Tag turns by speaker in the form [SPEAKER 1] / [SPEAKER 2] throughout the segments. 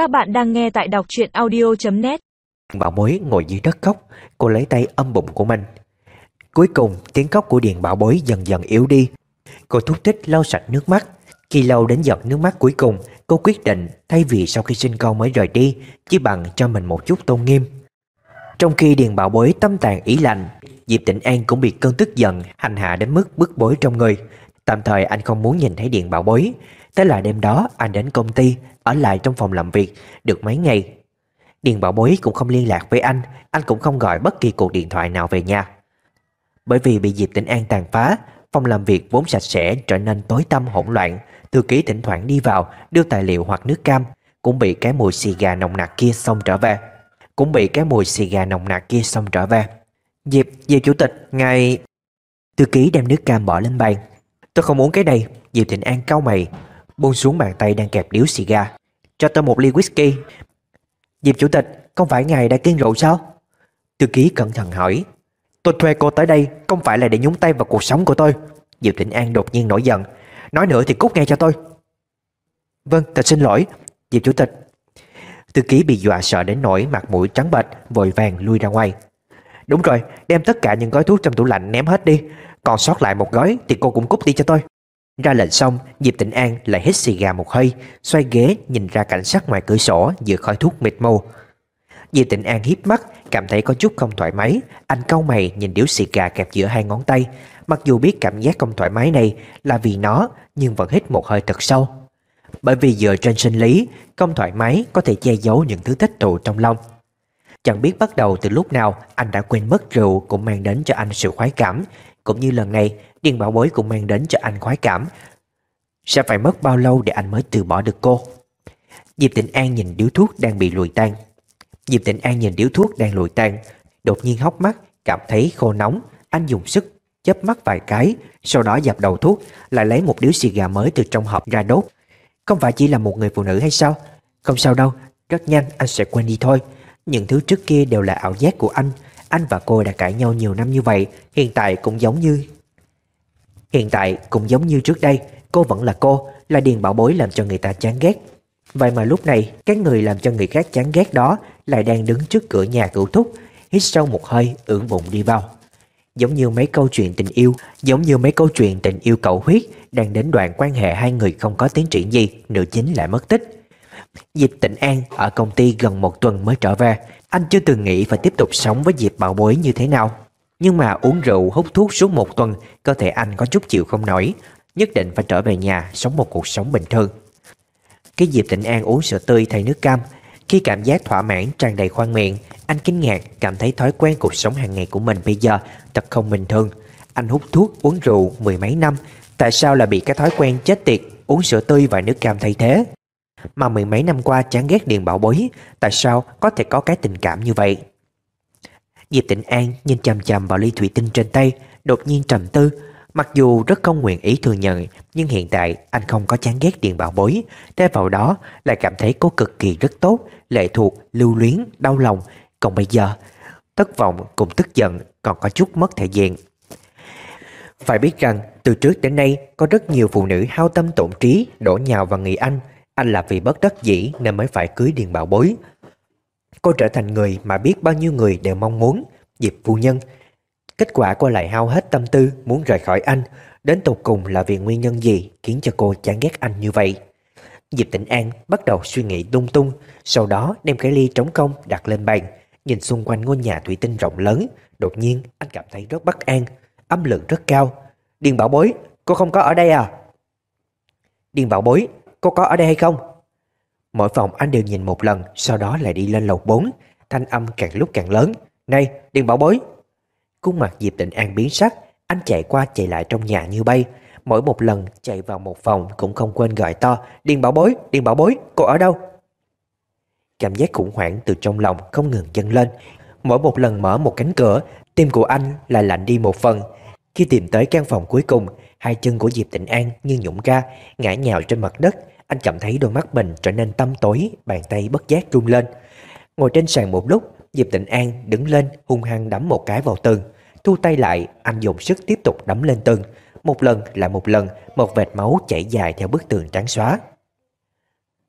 [SPEAKER 1] Các bạn đang nghe tại đọc truyện audio.net
[SPEAKER 2] Bảo bối ngồi dưới đất khóc Cô lấy tay âm bụng của mình. Cuối cùng, tiếng khóc của Điền Bảo bối dần dần yếu đi. Cô thúc thích lau sạch nước mắt. Khi lau đến giọt nước mắt cuối cùng, Cô quyết định thay vì sau khi sinh con mới rời đi, Chỉ bằng cho mình một chút tôn nghiêm. Trong khi Điền Bảo bối tâm tàn ý lạnh Diệp Tịnh An cũng bị cơn tức giận Hành hạ đến mức bức bối trong người. Tạm thời anh không muốn nhìn thấy Điền Bảo bối. Thế là đêm đó anh đến công ty Ở lại trong phòng làm việc Được mấy ngày. Điền Bảo Bối cũng không liên lạc với anh Anh cũng không gọi bất kỳ cuộc điện thoại nào về nhà. Bởi vì bị Diệp tỉnh An tàn phá Phòng làm việc vốn sạch sẽ trở nên tối tăm hỗn loạn. Thư ký thỉnh thoảng đi vào Đưa tài liệu hoặc nước cam Cũng bị cái mùi xì gà nồng nặc kia xông trở về. Cũng bị cái mùi xì gà nồng nặc kia xông trở về. Diệp, Diệp chủ tịch, ngài Thư ký đem nước cam bỏ lên bàn. Tôi không muốn cái này Diệp Thịnh An cau mày. Buông xuống bàn tay đang kẹp điếu xì gà Cho tôi một ly whisky. Diệp chủ tịch, Không phải ngài đã kiêng rượu sao? Thư ký cẩn thận hỏi. Tôi thuê cô tới đây Không phải là để nhúng tay vào cuộc sống của tôi. Diệp Thịnh An đột nhiên nổi giận. Nói nữa thì cút ngay cho tôi. Vâng thật xin lỗi, Diệp chủ tịch. Thư ký bị dọa sợ đến nỗi mặt mũi trắng bệch, Vội vàng lui ra ngoài. Đúng rồi, đem tất cả những gói thuốc trong tủ lạnh ném hết đi. Còn sót lại một gói thì cô cũng cút đi cho tôi ra lệnh xong, Diệp Tịnh An lại hít xì gà một hơi, Xoay ghế nhìn ra cảnh sát ngoài cửa sổ Giữa khói thuốc mịt mù. Diệp Tịnh An hiếp mắt, Cảm thấy có chút không thoải mái. Anh cau mày nhìn điếu xì gà kẹp giữa hai ngón tay. Mặc dù biết cảm giác không thoải mái này Là vì nó, Nhưng vẫn hít một hơi thật sâu. Bởi vì dựa trên sinh lý, Không thoải mái có thể che giấu những thứ tích tụ trong lòng. Chẳng biết bắt đầu từ lúc nào Anh đã quên mất rượu cũng mang đến cho anh sự khoái cảm. Cũng như lần này, Điền bảo bối cũng mang đến cho anh khoái cảm. Sẽ phải mất bao lâu để anh mới từ bỏ được cô? Diệp Tịnh An nhìn điếu thuốc đang bị lùi tan. Diệp Tịnh An nhìn điếu thuốc đang lùi tan, Đột nhiên hốc mắt, Cảm thấy khô nóng. Anh dùng sức chớp mắt vài cái, Sau đó dập đầu thuốc, Lại lấy một điếu xì gà mới từ trong hộp ra đốt. Không phải chỉ là một người phụ nữ hay sao? Không sao đâu, Rất nhanh anh sẽ quên đi thôi. Những thứ trước kia đều là ảo giác của anh. Anh và cô đã cãi nhau nhiều năm như vậy, Hiện tại cũng giống như Hiện tại cũng giống như trước đây, Cô vẫn là cô, Là điền bảo bối làm cho người ta chán ghét. Vậy mà lúc này, Cái người làm cho người khác chán ghét đó Lại đang đứng trước cửa nhà cửu thúc, Hít sâu một hơi, ưỡn bụng đi vào. Giống như mấy câu chuyện tình yêu, Giống như mấy câu chuyện tình yêu cậu huyết Đang đến đoạn quan hệ hai người không có tiến triển gì, Nữ chính lại mất tích. Dịp Tịnh An ở công ty gần một tuần mới trở về. Anh chưa từng nghĩ phải tiếp tục sống với dịp Bảo Bối như thế nào. Nhưng mà uống rượu, hút thuốc suốt một tuần, Cơ thể anh có chút chịu không nổi, Nhất định phải trở về nhà Sống một cuộc sống bình thường. Cái dịp tịnh an uống sữa tươi thay nước cam, Khi cảm giác thỏa mãn, tràn đầy khoang miệng, Anh kinh ngạc, cảm thấy thói quen cuộc sống hàng ngày của mình bây giờ Thật không bình thường. Anh hút thuốc, uống rượu mười mấy năm, Tại sao lại bị cái thói quen chết tiệt, Uống sữa tươi và nước cam thay thế? Mà mười mấy năm qua chán ghét Điền Bảo Bối Tại sao có thể có cái tình cảm như vậy? Diệp Tịnh An nhìn chằm chằm vào ly thủy tinh trên tay Đột nhiên trầm tư. Mặc dù rất không nguyện ý thừa nhận Nhưng hiện tại anh không có chán ghét điện bảo bối. Thay vào đó lại cảm thấy cô cực kỳ rất tốt Lệ thuộc, lưu luyến, đau lòng. Còn bây giờ Thất vọng cùng tức giận Còn có chút mất thể diện. Phải biết rằng từ trước đến nay Có rất nhiều phụ nữ hao tâm tổn trí Đổ nhào vào người anh. Anh là vì bất đắc dĩ nên mới phải cưới điện bảo bối. Cô trở thành người mà biết bao nhiêu người đều mong muốn Diệp phu nhân. Kết quả cô lại hao hết tâm tư muốn rời khỏi anh, Đến tột cùng là vì nguyên nhân gì Khiến cho cô chán ghét anh như vậy. Diệp tĩnh An, bắt đầu suy nghĩ lung tung, Sau đó đem cái ly trống công đặt lên bàn, Nhìn xung quanh ngôi nhà thủy tinh rộng lớn. Đột nhiên, anh cảm thấy rất bất an, Âm lượng rất cao. Điền bảo bối, cô không có ở đây à? Điền bảo bối cô có ở đây hay không? Mỗi phòng anh đều nhìn một lần Sau đó lại đi lên lầu 4 Thanh âm càng lúc càng lớn. Này Điền bảo bối. Khuôn mặt Diệp Tịnh An biến sắc. Anh chạy qua chạy lại trong nhà như bay. Mỗi một lần chạy vào một phòng Cũng không quên gọi to Điền bảo bối, Điền bảo bối, cô ở đâu? Cảm giác khủng hoảng từ trong lòng không ngừng dâng lên. Mỗi một lần mở một cánh cửa Tim của anh lại lạnh đi một phần. Khi tìm tới căn phòng cuối cùng Hai chân của Diệp Tịnh An như nhũng ra Ngã nhào trên mặt đất anh cảm thấy đôi mắt mình trở nên tăm tối Bàn tay bất giác run lên. Ngồi trên sàn một lúc Diệp Tịnh An đứng lên hung hăng đấm một cái vào tường. Thu tay lại Anh dùng sức tiếp tục đấm lên tường. Một lần lại một lần Một vệt máu chảy dài theo bức tường trắng xóa.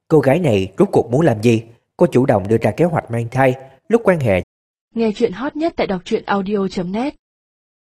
[SPEAKER 2] Cô gái này rốt cuộc muốn làm gì? Cô chủ động đưa ra kế hoạch mang thai, lúc quan hệ
[SPEAKER 1] Nghe chuyện hot nhất tại đọc truyện audio.net